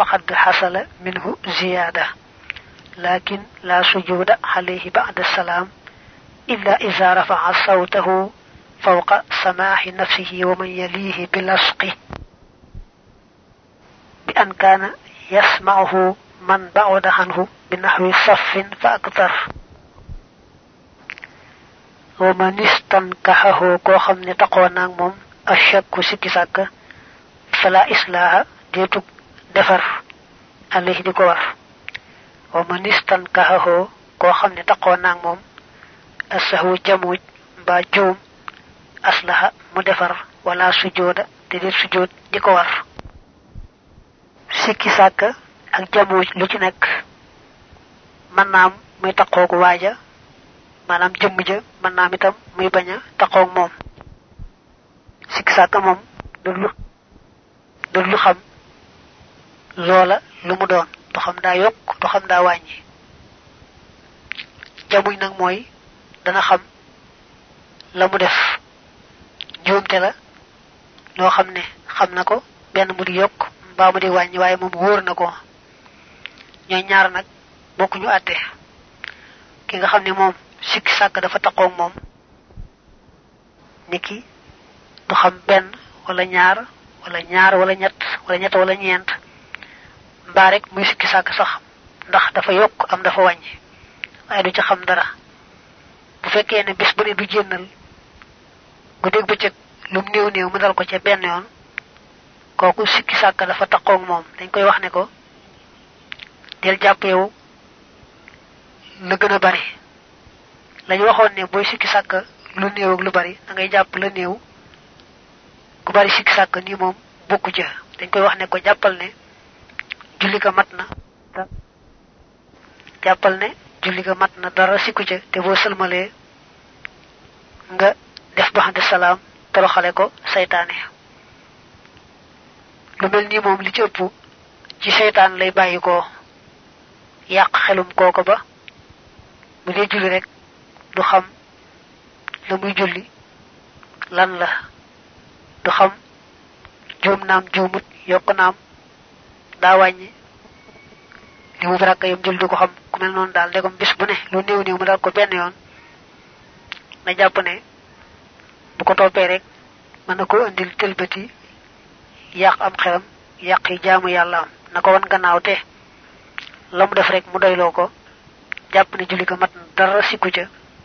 فقد حصل منه زيادة. لكن لا سجود عليه بعد السلام إلا إذا رفع صوته فوق سماح نفسه ومن يليه بلصقه. بأن كان يسمعه من بعد عنه بنحو صف فأكثر. ومن استنكحه كو خمني تقوى موم الشك فلا إصلاح defar alih di ko war wa manistan kahaho ko xamne takko nak mom asahu jamuj ba joom aslaha mu defar wala sujuda te sujud diko war sikki sak ak jamuj lu ci nek man Manam muy takko gu waja manam jëm man itam muy baña takko mom sikki sak mom du lu du lu xam loola lu mu doon du xam daa yokk du xam daa wàññi. Jamuj nag mooy dana xam la mu def. Njuumte la loo xam ne xam na ko benn mu di yokk mbaa mu di wàññi waaye moom wóor na ko. Ñooy ñaar nag bokkuñu àtte. Ki nga xam ne moom sikki sàkk dafa taqoog moom niki du xam benn wala ñaar wala ñaar wala ñett wala ñett wala ñeent mbaa rek muy sikki sàkk sax ndax dafa yokk am dafa wàññi. Waaye du ci xam dara. Bu fekkee ne bis bu ne du jénnal guddeeg bëccëg lum néew néew mu dal ko ca benn yoon kooku sikki sàkk dafa taqoog moom. Dañ koy wax ne ko del jàpp yow la gën a bari. Lañ waxoon ne booy sikki sàkk lu néew ak lu bari da ngay jàpp la néew. Ku bari sikki sàkk nii moom bokku ca. Dañ koy wax ne ko jàppal ne जुली का मत ना। क्या पल ने? जुली का मत ना। दर ऐसी कुछ ते वो सल मले। ग देख बहाद सलाम। तरो खाले को सैतान है। लुमेल नी मामली चोपू। जी सैतान ले बाई को। याक खेलुम को कबा मुझे जुली रेक दुखम। लुमी जुली लन दुखम। जुम नाम जुमुत योक नाम। Daa wàññi. Li mu rakka yam jul du ko xam ku mel noonu daal degam bis bu ne lu néew néew mu dal ko benn yoon. Na jàpp ne bu ko toppee rek na ko andil tëlbati yàq am xelam yàq yi jaamu yàlla am na gannaaw te la mu def rek mu ko. Jàpp ne julli ko mat dara sikku ca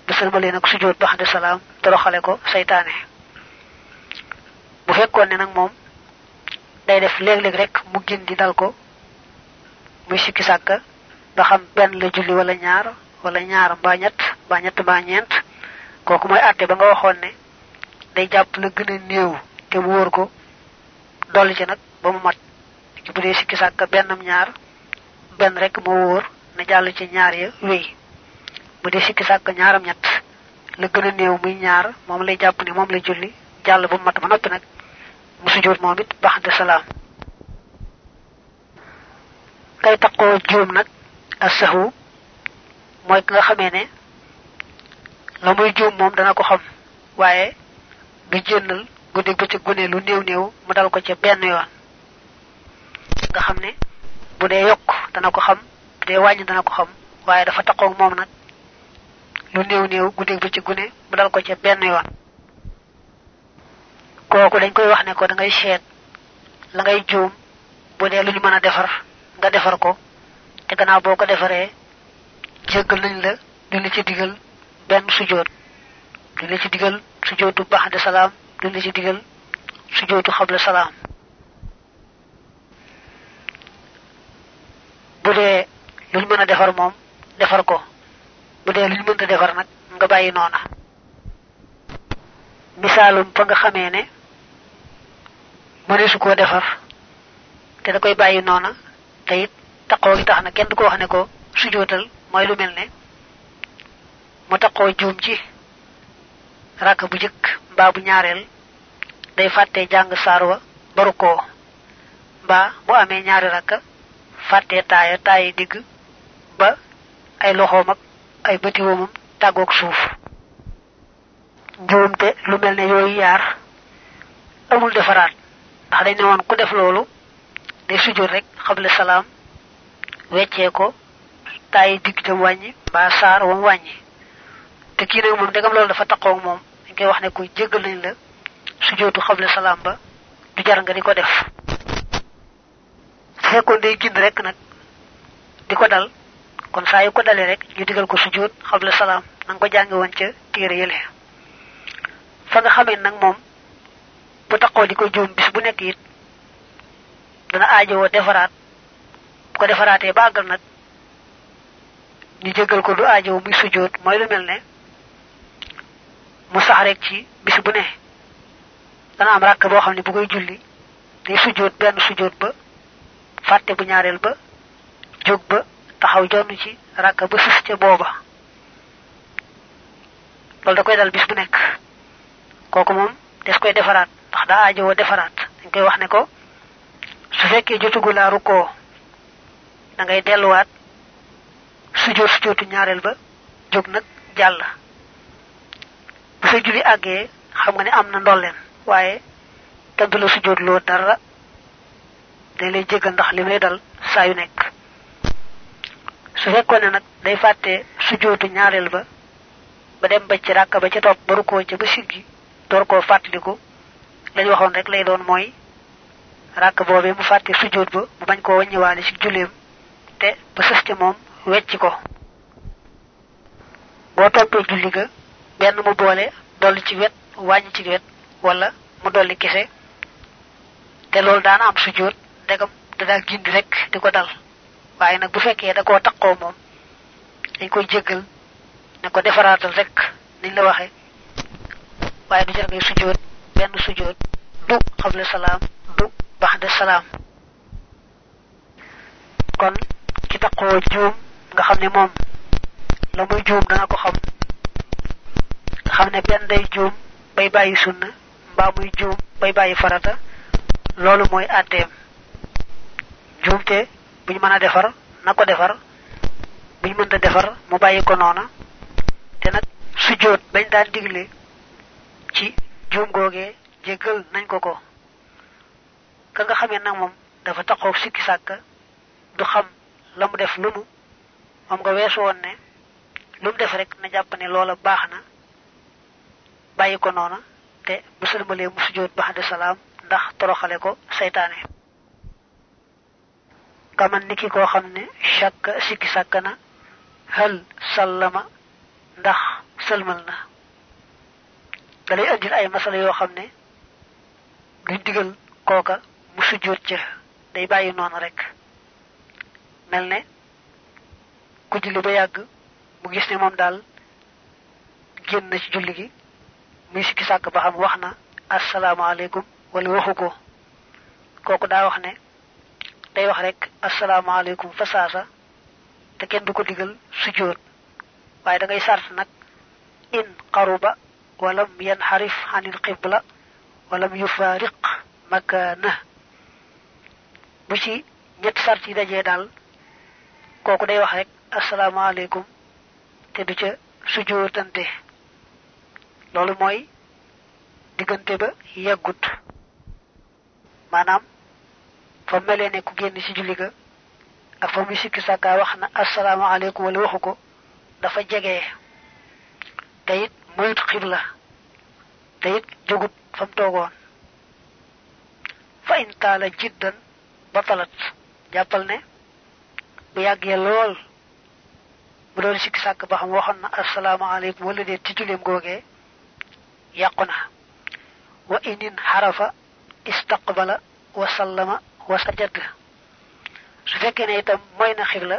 bu sëlmalee nag sujjoot ba xande salaam toroxale ko saytaane bu fekkoon ne nag moom day def léeg-léeg rek mu gin di dal ko muy sikki sàkka ba xam benn la julli wala ñaar wala ñaar mbaa ñett mbaa ñett mbaa ñeent. Kooku mooy àtte ba nga waxoon ne day jàpp la gën a néew te mu wóor ko dolli ci nag ba mu mat. Ci bu dee sikki sàkka bennam ñaar benn rek moo wóor na jàll ci ñaar ya wéy. Bu dee sikki sàkka ñaaram ñett la gën a néew muy ñaar moom lay jàpp ne moom lay julli jàll ba mu mat ba noppi nag mu sujjoot moom it baxante salaam kay taqoo juum nag asahu mooy ki nga xamee ne la muy juum moom dana ko xam. Waaye du jénnal guddi bëccëg gune lu néew néew mu dal ko ca benn yoon. Nga xam ne bu dee yokk dana ko xam bu dee wàññi dana ko xam waaye dafa taqoog moom nag lu néew néew guddi bëccëg gune mu dal ko ca benn yoon kooku dañ koy wax ne ko da ngay seet la ngay juum bu dee lu ñu mën nga defar ko te gannaaw boo ko defaree jéggal nañ la du la ci digal benn sujoot du la ci digal sujootu baxande salaam du la ci digal sujootu xabla salaam. Bu dee lu ñu mën a defar ko bu dee lu ñu mënta defar nag nga bàyyi noona. Misaalum fa nga xamee ne mëneesu koo defar te da koy bàyyi noona. Te it taqoo gi tax kenn ko wax ne ko sujootal mooy lu mel ne mu taqoo juum ci rakk bu jëkk mbaa bu ñaareel day fàtte jàng saar wa baru koo. Mbaa bu amee ñaari rakka fàtte taaya taayi ba ay loxoom ak ay bëti woomam tàggoog suuf. Njuumte lu mel ne yooyu yaar amul defaraat ndax dañ ne woon ku def day rek xabla salaam weccee ko tay digg jëm wàññi mbaa saar wam wàññi. Te kii nag moom ndegam loolu dafa taqoog moom dañ koy wax ne kuy jéggal nañ la sujootu xabla salaam ba du jar nga di ko def. Fekkoon day gind rek nag di dal kon saa yu ko rek ñu digal ko sujoot xabla salaam nang ko jàngi woon ca téere yële. Fa nga bu taqoo di juum bis bu nekk it dana aajowoo defaraat bu ko defaraatee ba àggal nag ñu jéggal ko du aajow muy sujoot mooy lu mel ne mu sax rek ci bis bu ne dana am ràkk boo xam ne bu koy julli day sujoot benn sujoot ba fàtte bu ñaareel ba jóg ba taxaw jonn ci ràkk ba sus ca booba loolu da koy dal bis bu nekk kooku moom des koy defaraat ndax daa aajowoo defaraat. Dañ koy wax ne ko su fekkee jotugu laa rukkoo da ngay delluwaat sujoot sujootu ñaareel ba jóg nag jàll. Bu sa julli àggee xam nga ne am na ndolleen waaye kenn du la sujoot loo dara day lay jéggal ndax li lay dal saa yu nekk. Su fekkoon ne nag day fàtte sujootu ñaareel ba ba dem ba ci ràkka ba ca topp ba rukkoo ca ba siggi door koo fàttaliku lañ waxoon rek lay doon mooy ràkk boobee mu fàtte sujoot ba mu bañ koo wàññiwaale ci julleem te ba sës ca moom wecc ko. Boo toppee julli ga benn mu boole dolli ci wet wàññi ci wet wala mu dolli kese te loolu daana am sujjóot ndegam da daa gindi rek di ko dal. Waaye nag bu fekkee da koo taqoo moom dañ koy jéggal ne ko defaraatal rek niñ la waxe waaye du jar ngay sujjóot benn sujjóot du xable salaam du baxde salaam kon ci taqoo juum nga xam ne moom la muy juum dana ko xam. Nga xam ne benn day juum bay bàyyi sunna mbaa muy juum bay bàyyi farata loolu mooy àtteem. Juumte buñ mën a defar na ko defar. Buñ mënta defar mu bàyyi ko noona. Te nag sujjóot bañ daan digle ci juum googee jéggal nañ ko ko. Ka nga xamee nag moom dafa taxaw sikki sàkka du xam la mu def lu mu nga weesu woon ne lu mu def rek na jàpp ne loola baax na bàyyi ko noona te bu sëlmalee mu sujjóot baxde salaam ndax toroxale ko seytaane. Kaman niki koo xam ne sikki sàkk na hal sallama ndax sëlmal na dalay andil ay masala yoo xam ne duñ digal kooka mu sujjóot ca day bàyyi noonu rek. Mel ne ku julli ba yàgg mu gis ne moom daal génn na ci julli gi muy sikki sàkk ba xam wax na asalaamaaleykum wala waxu ko. Kooku daa wax ne day wax rek asalaamaaleykum fa saasa te kenn du ko digal sujjóot. Waaye da ngay sart nag in qaruba walam yanxarif anil qibla walam yufaariq makaana bu ci ñetti sart yi dajee daal kooku day wax rek asalaamaaleykum te du ca sujjóotante loolu mooy diggante ba yeggut maanaam fa melee ne ku génn ci julli ga ak fa muy sikki ko dafa xibla تيت جوجت فم توغون فإن طال جدا بطلت. جابلني بياك يلول بدون شك ساك بهم وخن السلام عليكم. ولدي تجوليم غوغي. يقنا وإن انحرف استقبل وسلم وسجد. su fekkee ne itam mooy na xiv la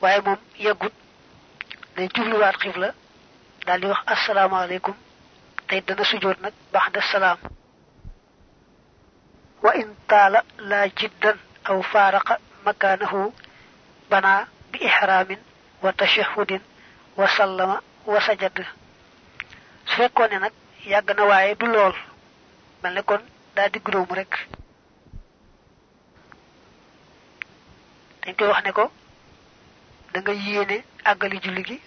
waaye moom yëggut day jubluwaat xiv la daal di تي دنا سجود نك بعد السلام وان طال لا جدا أو فارق مكانه بنا باحرام وتشهد وسلم وسجد فكون نك يغنا واي دو لول مل نكون دا دي غروم رك تنكي واخني كو داغا ييني اغالي جولي جي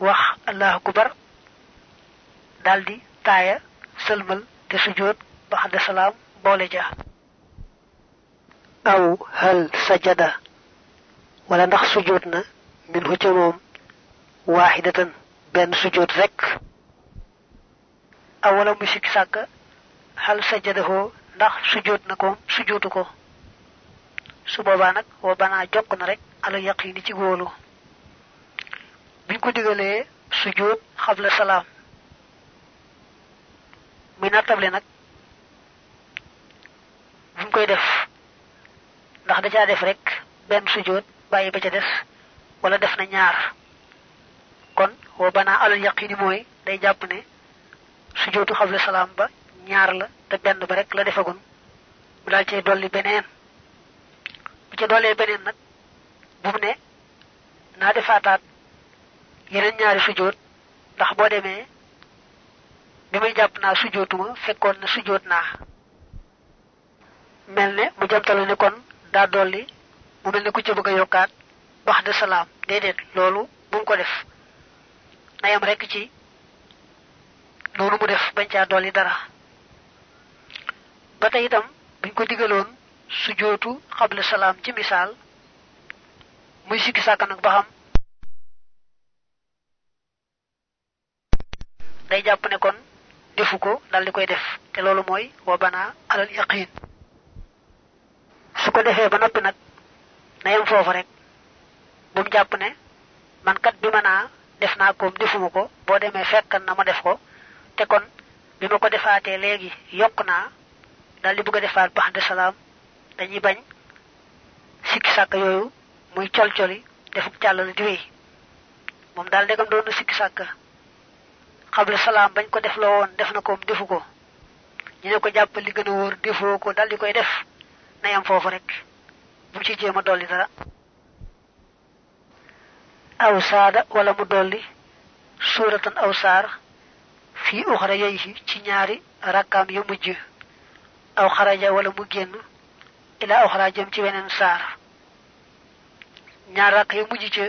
واخ الله اكبر daldi taaya sëlmal te sujjóot ba xadda salaam boole ja aw hal sajada wala ndax sujud na min hu ca moom wahidatan ben sujud rek aw wala mu sikki sàkk hal sajadaho ndax sujud na ko sujudu ko su boobaa nag wa banaa jokk na rek ala yaqini ci góolu biñ ko digalee sujud xabla salaam muy nattable nag buñ koy def. Ndax da caa def rek benn sujud bàyyi ba ca des wala def na ñaar. Kon wa banaa alal yaqini mooy day jàpp ne sujudu xabla salaam ba ñaar la te benn ba rek la defagun. Mu daal cay dolli beneen. Bu ca dollee beneen nag bu mu ne naa defaataat yeneen ñaari sujud ndax boo demee bi may jàpp naa sujootuma fekkoon na sujoot naa. Mel ne mu jamtalu ne kon daa dolli mu mel ne ku ca bëgg a yokkaat wax de salaam. Déedéet loolu bu ko def. Na yam rek ci noonu mu def bañ caa dolli dara. Ba tey itam buñ ko digaloon sujootu xabla salaam ci misaal muy sikki day jàpp ne kon defu ko dal di koy def. Te loolu mooy wa bana alal yaqin. Su ko defee ba noppi nag na yem foofu rek. Bu mu ne man kat bi ma naa def naa koom defuma ko. Boo fekkan na ma def ko. Te kon bi ma ko defaatee léegi yokk dal di bëgg a defaat de dañuy bañ sikki sàkk yooyu muy col coli defuk càllal di wéy. Moom daal ndegam doon na sàkk xabla salaam bañ ko def la woon def na koom defu ko. Ñu ne ko jàpp li gën a wóor ko dal di koy def. Na yam foofu rek. Bu ci jéem a dolli dara. Aw saada wala mu dolli suuratan aw saar fii uxra yeyhi ci ñaari rakkaam yu mujj. Aw xaraja wala mu génn ila uxra jëm ci weneen saar. Ñaar rakk yu mujj ca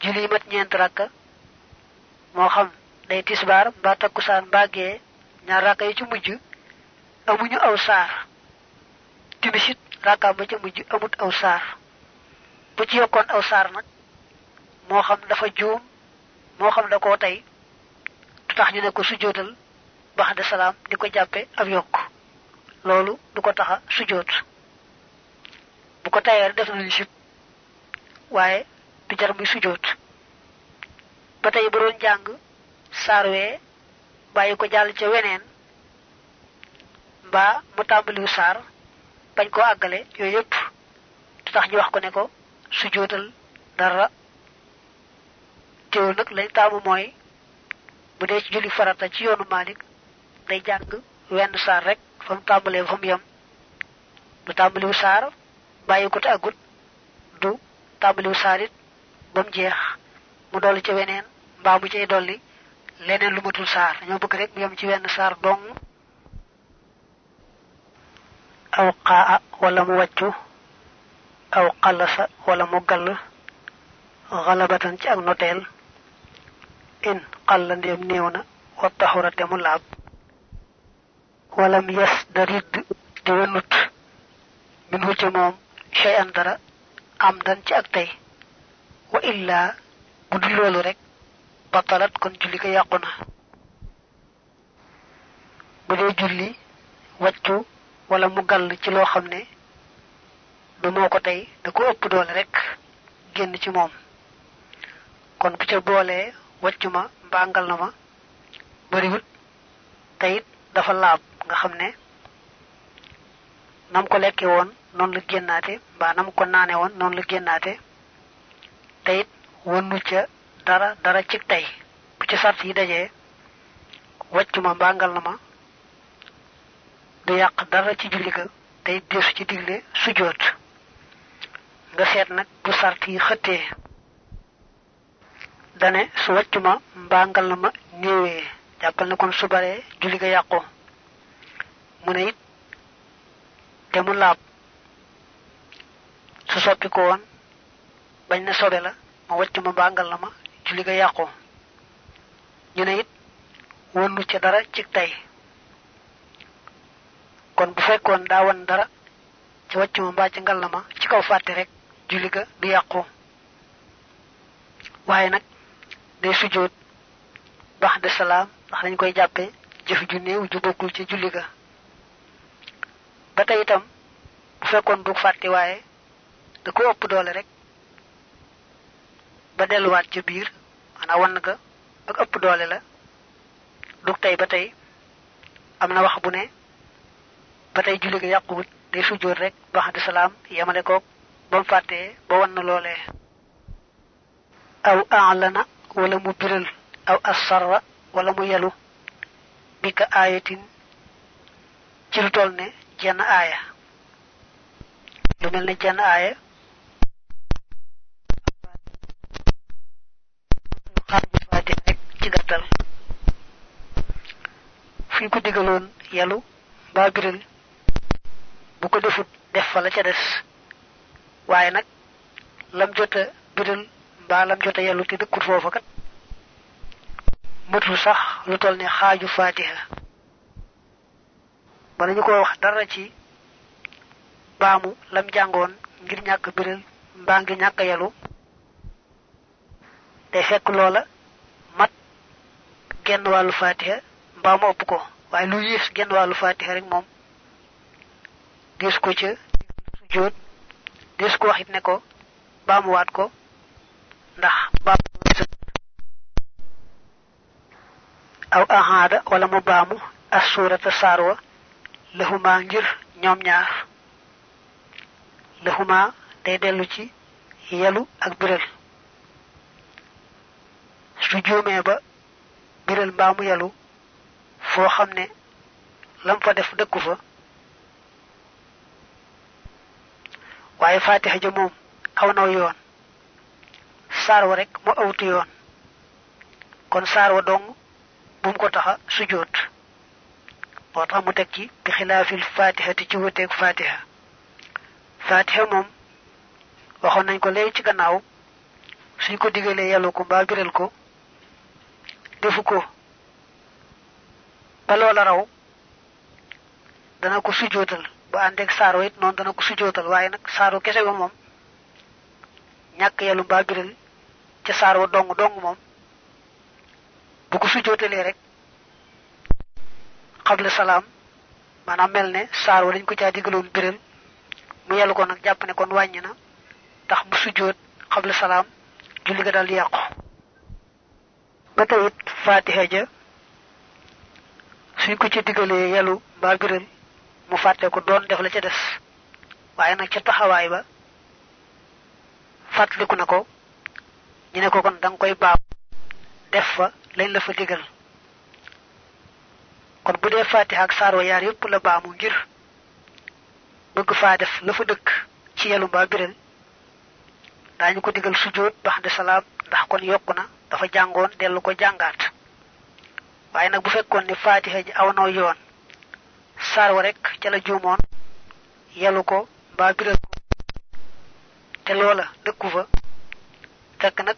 julli mat rakka moo xam day tisbaar mbaa takkusaan mbaa gee ñaar rakka yi ci mujj amuñu aw saar. Timisit rakkaam ba ca mujj amut aw saar. Bu ci yokkoon aw saar nag moo xam dafa juum moo xam da koo tey du tax ñu ne ko sujootal bax de salaam di ko jàppe ab yokk. Loolu du ko taxa sujoot bu ko tayee def nañu sib waaye du jar muy ba tey bu doon jàng saar wee bàyyi ko jàll ca weneen mbaa mu tàmbaliwu saar bañ koo àggale yooyu yépp du tax ñu wax ko ne ko sujootal dara. Teewul nag lañ taamu mooy bu dee ci julli farata ci yoonu Malik day jàng wenn saar rek fa mu tàmbalee fa mu yem. Ko te agut du tàmbaliwu saar it ba mu jeex mu dolli ca weneen mbaa mu cay dolli leneen lu matul saar dañoo bëgg rek mu yem ci wenn saar dong. Aw qaa wala mu wàccu aw xalasa wala mu gall xalabatan ci ak noteel. In xalla ndéem néew na wa taxura te mu laab. Walam yes da ridd di wenut. Min hu ca moom an dara am dan ci ak tey. Wa illa bu dul loolu rek batalat kon julli ko yàqu na. Bu dee julli wàccu wala mu gàll ci loo xam ne du moo ko tey da ko ëpp doole rek génn ci moom. Kon bu ca boolee wàccu ma mbaa ngal na ma bariwut te it dafa laab nga xam ne nam ko lekke woon noonu la génnaate mbaa nam ko naane woon noonu la génnaate te it wënnu ca dara dara ci tey bu ci sart yi dajee wàccu ma mbaa ngal na ma du yàq dara ci julli ga tey desu ci digle sujoot nga seet nag bu sart yi xëttee dane su wàccu ma mbaangal na ma néewee jàppal na kon su baree julli ga mu ne it su soppi ko bañ na sobe la ma ma ma julli ga yàqu. Ñu ne it wënnu ca dara ci tey. Kon bu fekkoon daa wan dara ci waccu ma mbaa ci ngallama ci kaw fàtte rek julli ga du yàqu. Waaye nag day sujjoot bax de salaam ndax dañ koy jàppe jëf ju néew ju bokkul ci julli ga ba itam bu fekkoon du fàtte waaye da ko ëpp doole rek ba delluwaat ci biir maanaam wann ga ak ëpp doole la. Dug tey ba tey am na wax bu ne ba tey julli ga yàquwut day sujjoot rek de salaam yemale koog ba mu fàttee ba wann loolee. Aw a'lana wala mu biral aw asarra wala mu yelu bika ayatin ci lu toll ne jenn aaya. Lu mel jenn aaya xaaju fatiha rek ci gàttal fi ko digaloon yelu mbaa biral bu ko defut def fa la ca des. Waaye nag lam jota biral mbaa lam jota yelu te dëkkut foofa kat matul sax lu toll ne xaaju fatiha ba nañu ko wax dara ci baamu lam jàngoon ngir ñàkk biral mbaa ñàkk yelu day fekk loola mat genn wàllu fatiha mbaa mu ëpp ko. Waaye lu yées genn wàllu fatiha rek moom des ko ca sujjóot des ko waxit ne ko baamuwaat ko ndax aw ahada wala mu baamu as-surata sarwa lahuma ngir ñoom ñaar. Lahuma day dellu ci yelu ak biral. Su ba biral mbaamu yelu foo xam ne lam fa def dëkku fa. Waaye fatiha ja moom aw naw yoon. Saar wa rek mu awtu yoon. Kon saar wa dong bum ko taxa sujjóot moo tax mu teg ci bi xilaafil fatihati ci wuteeg fatiha fatiha moom waxoon nañ ko léegi ci gannaaw suñ ko digalee yàlla ko mbaa biral ko defu ko. Ba loola raw dana ko sujjootal ba àndeeg saaro it noonu dana ko sujjootal waaye nag saaro kese ba moom ñàkk yàllu mbaa ca saar dong dong moom bu ko sujjootalee rek xable salaam maanaam mel ne saar wa dañ ko caa digaloon biral mu yàllu ko nag jàpp ne kon na tax mu sujjoot xable salaam julli ga dal yàqu. Ba tey it fatiha ja suñ ko ci digalee yàllu mbaa biral mu fàtte ko doon def la ca des. Waaye nag ca taxawaay ba fàttaliku na ko ñu ne ko kon da nga koy baam def fa lañ la fa digal. Kon bu dee fatiha ak saar wa yaar yépp la baamu ngir bëgg faa def la fa dëkk ci yelu mbaa daañu ko digal sujjóot bax de salaam ndax kon yokku na dafa jàngoon dellu ko jàngaat waaye nag bu fekkoon ne fatiha ji aw noo yoon saar wa rek ca la juumoon yelu ko mbaa biral ko te loola dëkku fa fekk nag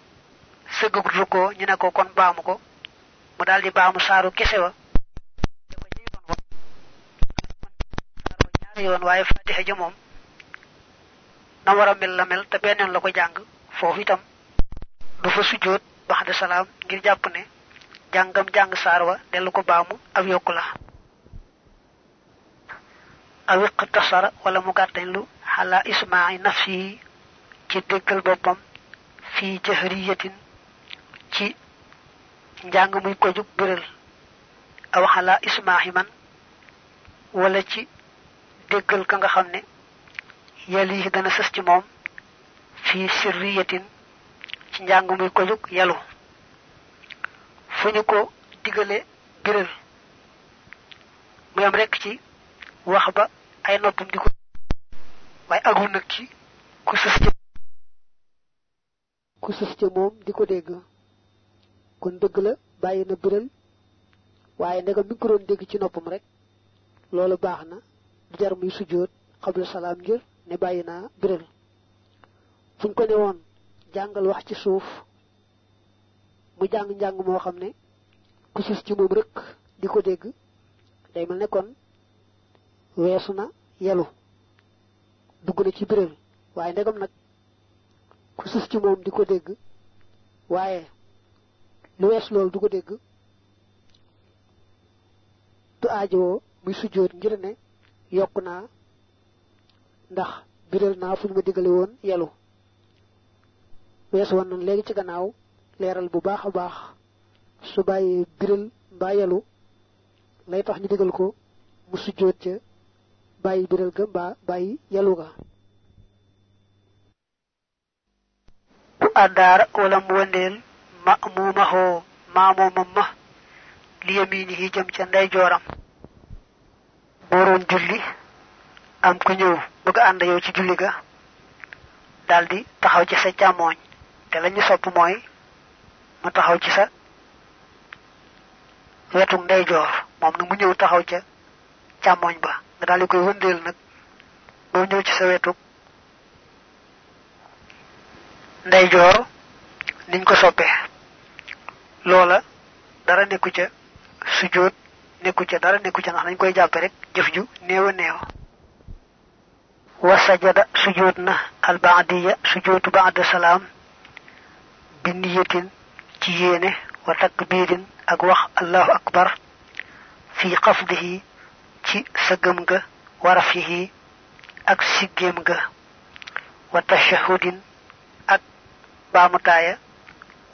sëggagut rukkoo ñu ne ko kon baamu ko mu daldi baamu saaru kese wa yoon waaye fatiha ja moom na war a mel la mel te beneen la ko jàng foofu itam du fa sujjóot bax de salaam ngir jàpp ne jàngam jàng saar wa dellu ko baamu ab yokku la. Aw iqtasara wala mu gàttañlu xala ismaai nafsi ci fi jahriyatin ci njàng muy ko jug biral. Aw xala ismaahi man wala ci ka nga yali dana sës ci fi sirriyatin ci njàng muy ko jug yalu fu ko digale biral mu yam rekk ci wax ba ay noppam di ko waaye agul ci ku sës ci ku sës ca moom di ko kon dëgg la bàyyi na waaye ndegam mi ko doon ci noppam rek. Jar muy ngir ne bàyyi naa fuñ ko ne woon wax ci suuf mu jàng njàng moo xam ne ku sës ci moom rek di ko dégg day mel ne kon weesu na yelu dugg na ci biral. Waaye ndegam nag ku sus ci moom di ko dégg waaye lu dégg du aajowoo muy sujjóot ngir ne yokk naa ndax biral naa fuñ ma digale woon yelu. Wees woon nan léegi ci gannaaw leeral bu baax a baax su bàyyee biral mbaa yelu lay tax ñu digal ko mu sujjóot ca bàyyi biral ga mbaa bàyyi yelu ga. Ku wala mu ma ma li yaminihi jëm ca ndey jooram. Booroon julli am ku ñëw bëgg ànd yow ci julli ga daldi taxaw ci sa càmmooñ te lañu sopp mu taxaw ci sa wetu ndeyjoor moom nag mu ñëw taxaw ca càmmooñ ba nga daldi koy wëndeel nag boo ñëw ci sa wetu ndeyjoor niñ ko soppee loola dara nekku ca sujjóot nekku ca dara nekku ndax dañ koy jàppe rek jëf ju néew wa na albaadiya sujjóotu baada salaam bi niyatin تيينه وتكبير أقوخ الله أكبر في قصده تي سقمك ورفيه أك سقمك وتشهد أك بامتايا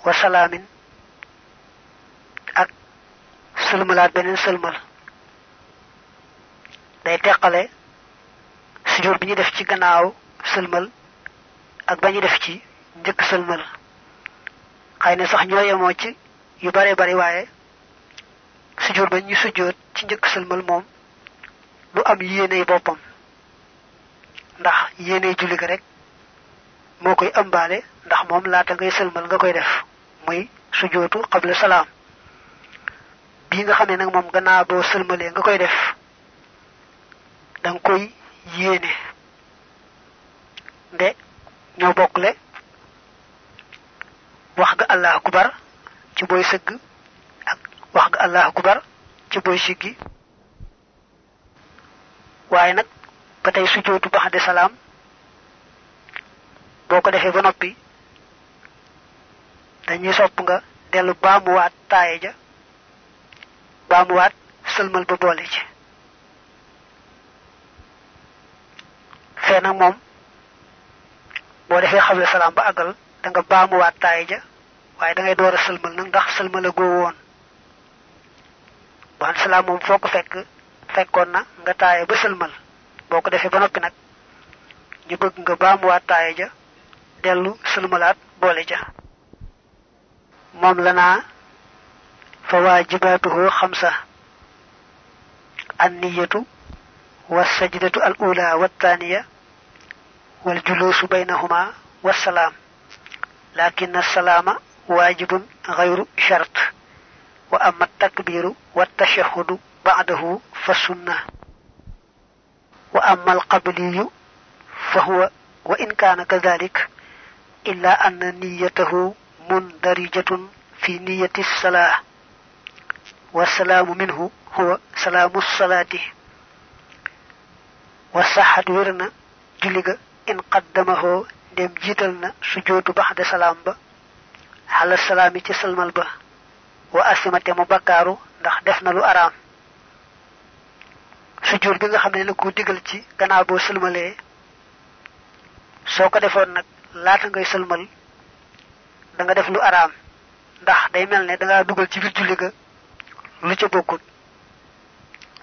وسلام أك سلملا بين سلمل day teqale sujur bi ñu def ci gannaaw selmal ak ba ñu def ci jëkk selmal xëy na sax ñoo yemoo ci yu bare bari waaye sujjóot ba ñu sujjóot ci njëkk sëlmal moom lu am yéeney boppam ndax yéeney julli ga rek moo koy ëmbaale ndax moom ngay nga koy def muy sujjóotu xabla salaam. Bii nga xam ne nag moom gannaaw boo sëlmalee nga koy def danga koy yéene nde ñoo bokkle wax ga allah akubar ci booy sëgg. Ak wax ga allah akubar ci booy siggi. Waaye nag ba tey sujjóotu baxde salaam. Boo ko defee ba noppi dañuy sopp nga dellu baamuwaat taaye ja baamuwaat sëlmal ba boole ci. Fee nag moom boo defee xable salaam ba àggal da nga baamuwaat taaye ja waaye da ngay door a sëlmal nag ndax sëlmal a goo woon. Waxan salaam moom foo ko fekk fekkoon na nga taaye ba sëlmal. Boo ko defee ba noppi nag ñu bëgg nga baamuwaat taaye ja dellu sëlmalaat boole ja. Moom la naa fa waajibaatuhu xamsa. Anniyatu wa sajdatu al ula wa thaniya لكن السلام واجب غير شرط. وأما التكبير والتشهد بعده فسنة. وأما القبلي فهو وإن كان كذلك إلا أن نيته مندرجة في نية الصلاة. والسلام منه هو سلام الصلاة. وصحة ورنا جلغ إن قدمه dem jital na sujootu ba'da salaam ba hala salami ci salmal ba wa asimate mu bakkaaru ndax def na lu aram sujjoot bi nga xam ne la ko digal ci gannaaw boo sëlmalee soo ko defoon nag ngay sëlmal da nga def lu aram ndax day mel ne da ngaa dugal ci biir julli ga lu ca bokkut.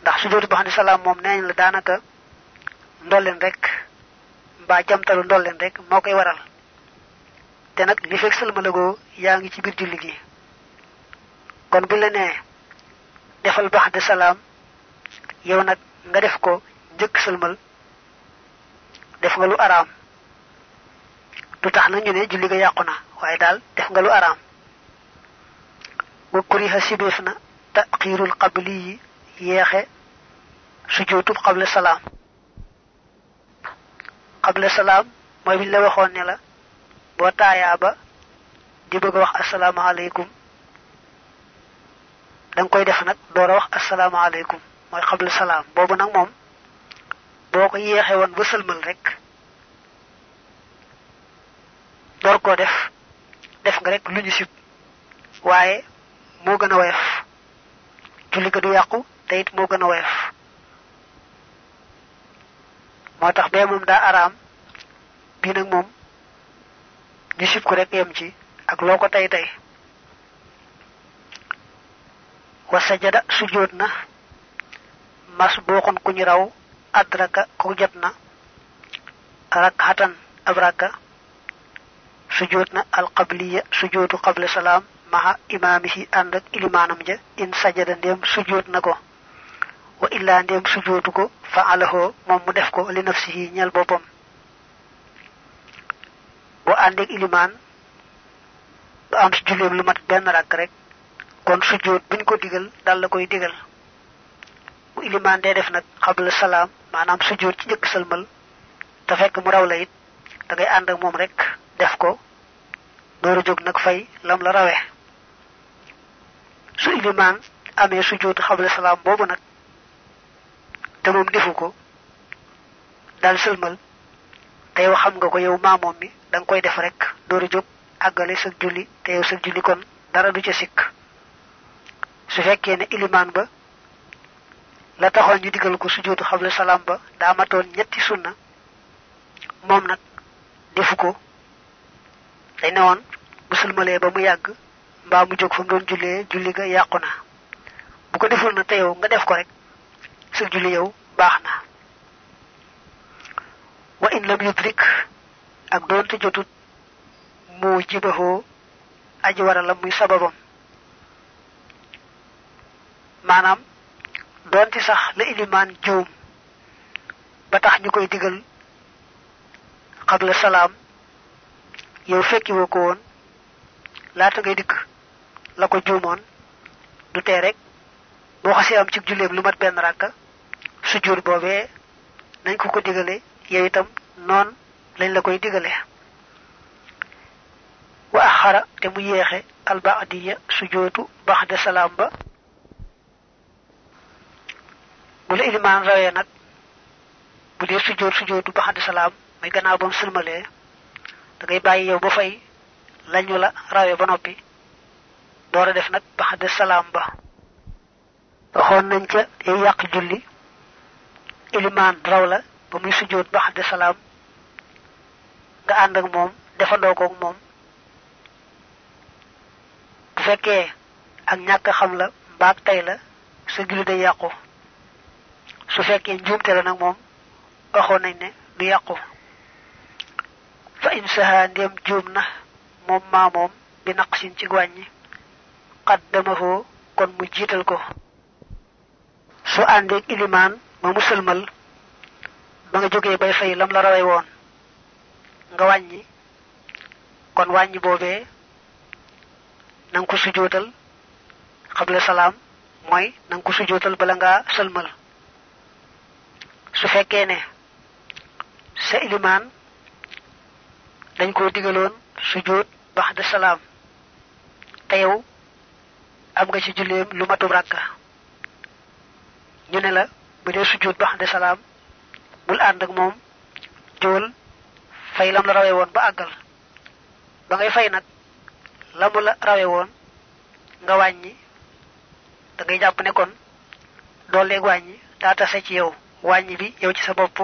Ndax sujjootu la rek mbaa jamtalu ndolleen rek moo koy waral. Te nag li fekk sëlmalagoo yaa ngi ci biir julli gi. Kon bu la nee defal bax de salaam yow nag nga def ko njëkk sëlmal def nga lu araam. Du tax na ñu ne julli ga yàqu na waaye def nga lu araam. Wa kuriha taqirul qabli qabla salaam mooy biñ la waxoon ne la boo taayaa ba di bëgg wax asalaamaaleykum da nga koy def nag door a wax asalaamaaleykum mooy qabla salaam. Boobu nag moom boo ko yeexe woon ba sëlmal rek door koo def def nga rek lu ñu sib waaye moo gën julli du yàqu te it moo gën a woyof. Moo daa araam bii nag moom ñu sib ko rek yem ci ak loo ko tey tey wa sajada na. Mas ku ñu raw adraka ko jot na. Rakhatan abraka sujud na alqabliya sujudu qabla salam maha imamihi and ak ilimanam ja in sajada ndem sujud nako wa illa ndem ko fa'alahu mom mu def ko li nafsihi ñal bopam bo ande iliman du am julem lu mat ben rak rek kon sujud buñ ko digal dal la koy digal. Bu iliman de def nak qabla salam manam sujud ci jëk salmal ta fekk mu raw la it da ngay and ak mom rek def ko dooru jog nak fay lam la rawé su iliman amé sujud qabla salam bobu nak te mom defu ko dal salmal tay wax xam nga ko yow mamom mi dang koy def rek dooru jog agale sa julli te yow sa julli kon dara du ci sik su fekkee ne iliman ba la taxoon ñu digal ko sujoodu xabla salaam ba daa matoon ñetti sunna moom day ba mu yàgg mbaa mu jóg fa doon julli ga yàqu na. Bu ko deful na te yow nga def ko rek sa julli yow wa in lam ak doonte jotut mu jibahoo aji waralam muy sababam. Maanaam donte sax la iliman joom ba tax ñukoy digal qabla salam yow fekki woko won laata ngay dik la ko joomon du té rek bo xasse am ci julleem lu mat ben rakka sujur bobé nañ ko ko digalé yow non lañ la koy digalé wa akhara te mu yexé al ba'diyya sujudu ba'da salam ba. Bu la iliman rawee nag bu dee sujjoot sujjootu ba xaddi salaam muy gannaaw ba mu sëlmalee da ngay bàyyi yow ba fay lañu la rawee ba noppi door a def nag ba. Salaam nañ ca julli raw la muy sujjoot ba xaddi salaam nga ànd ak moom defandoo ko ak moom. Bu fekkee ak ñàkk xam la mbaag tey la sa julli day yàqu. Su la nañ ne du yàqu. Fa in saha ndem juum na moom maa moom bi naqsin ci wàññi. Kon mu jiital ko. Su àndeeg ilimaan ba mu sëlmal ba nga jógee bay fay lam la nga wàññi. Kon wàññi boobee nang ko sujootal xabla salaam mooy nang ko sujootal bala ngaa sëlmal. Su fekkee ne sa iliman dañ ko digaloon sujud baxda salaam te yow am nga ci julleem lu matub rakka. Ñu ne la bu dee baxda salaam bul ànd ak moom jóol fay lam la rawee woon ba àggal. Ba ngay fay nag lamu la rawee woon nga wàññi da ngay jàpp ne kon dooleeg wàññi daa tase ci yow. Wàññi bi yow ci sa bopp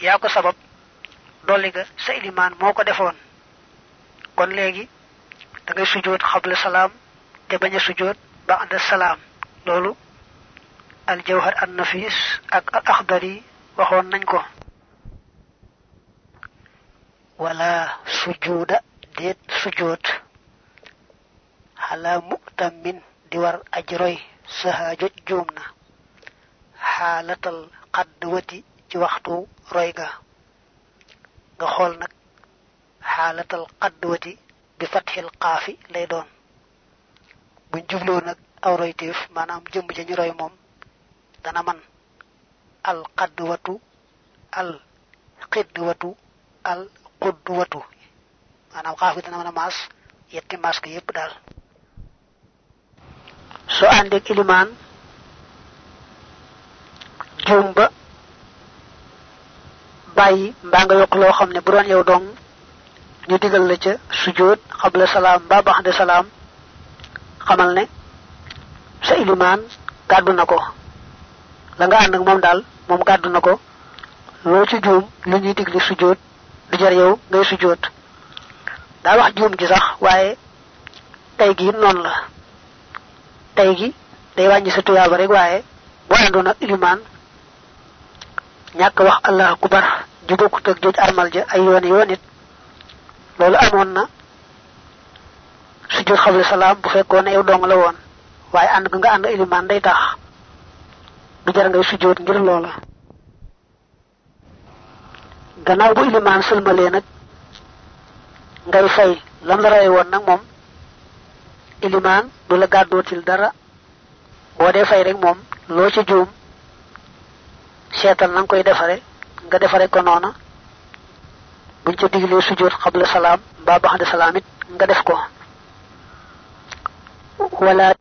yaa ko sabab dolli ga sa ilimaan moo ko defoon. Kon léegi da ngay sujoot xabla salaam te bañ a sujoot ba'da salaam. Loolu al jawhar an nafis ak al akhdari waxoon nañ ko wala sujuda deet sujoot xala mu'tamin di war ajroy saha joj juum na xaalatal xaddwati ci waxtu roy ga nga xool nag xaalatal xaddwati bi fatxil xaafi lay doon. buñ jubloo nag aw royteef maanaam jëmm ja ñu roy moom dana man al xaddwatu al xiddwatu al xuddwatu maanaam xaaf gi dana mën a maas yetti ko yépp so àndeeg ilimaan juum ba bàyyi mbaa nga yokk loo xam ne bu doon yow dong. Ñu digal la ca sujud qabla salam ba xamal ne. Sa iliman gaddu nako. La nga and ak mom dal mom gaddu nako. Lo ci lu digli sujud du jar yow ngay sujud da wax joom gi sax waye tay gi non la. Tay gi day wañi sa tuyaaba rek waye bo andon ak iliman ñak wax allah akbar ju bokut ak joj armal ja ay yoon yoonit lolu amon na sujud xawle salam bu fekkone yow dong la won waye and nga and iliman day tax. Du jar ngay sujud ngir lola gannaaw bu iliman sulmale nak ngay fay lam la ray won nak mom iliman du la gaddotil dara. Bo de fay rek mom lo ci joom seetal nang koy defare nga defare ko nona buñ ci diglé sujud qabla salam ba ba'da salamit nga def ko. Wala